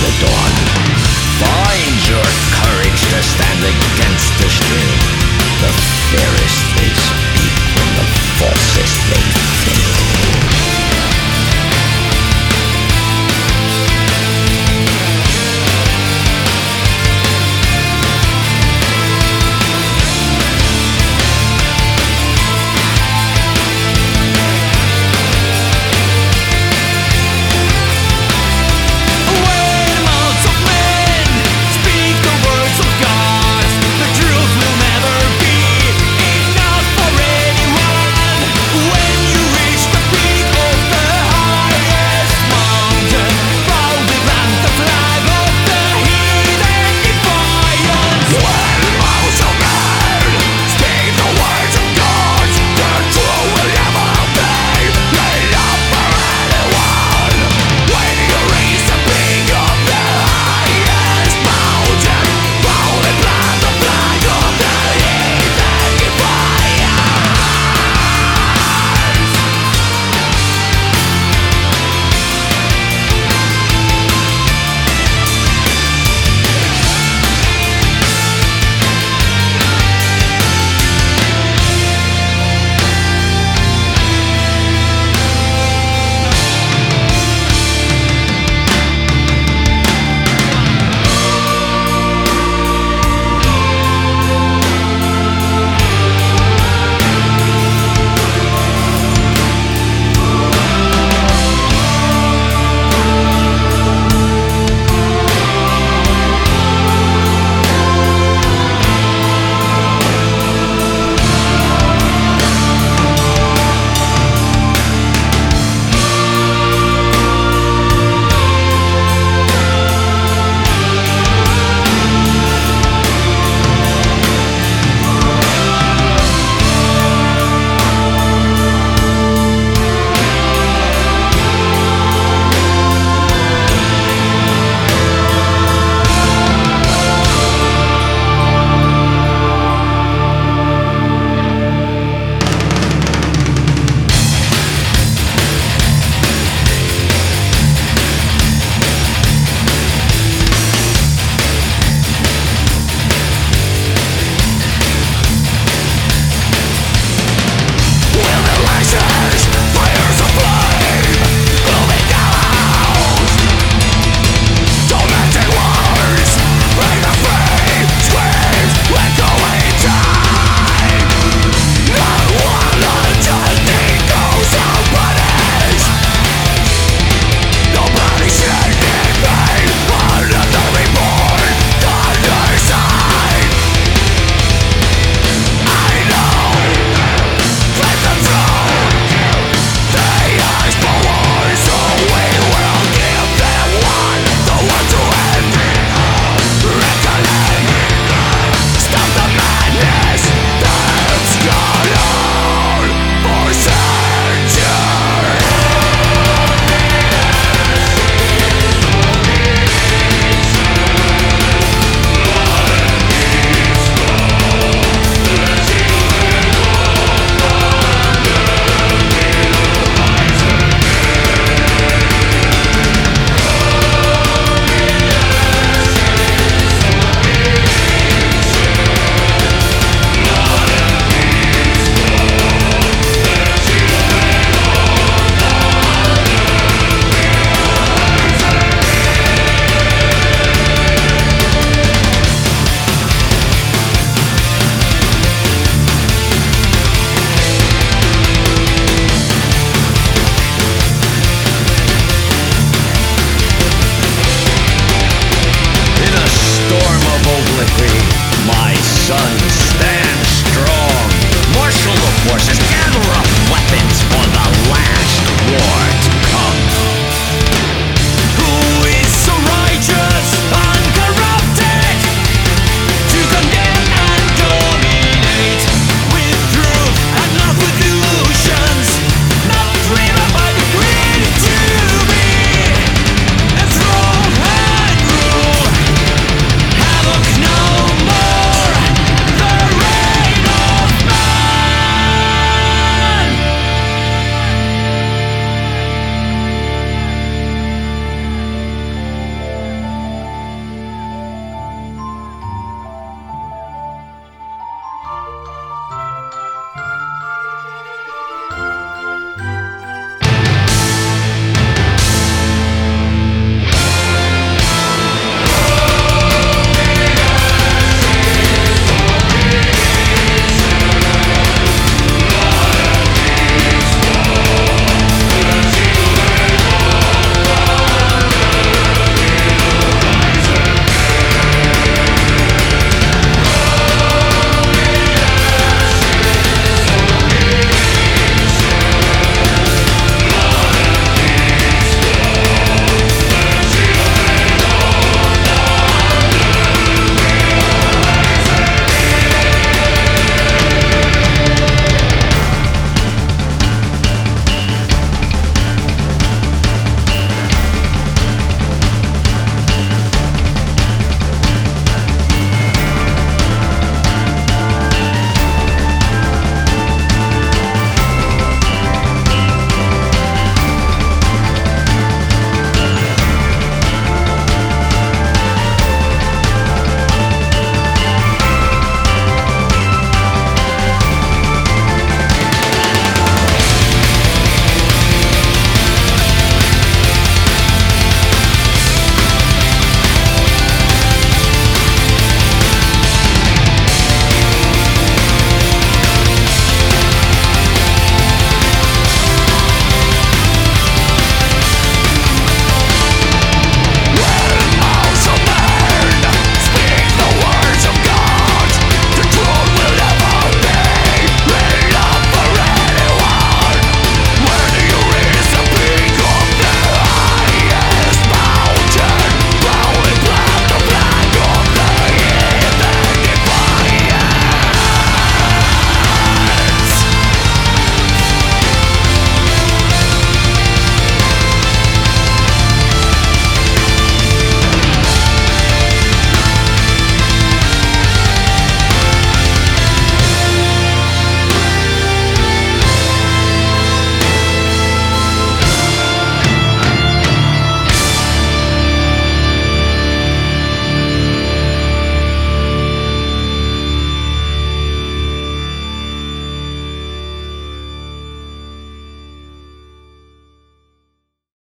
the dawn. Find your courage to stand against the stream.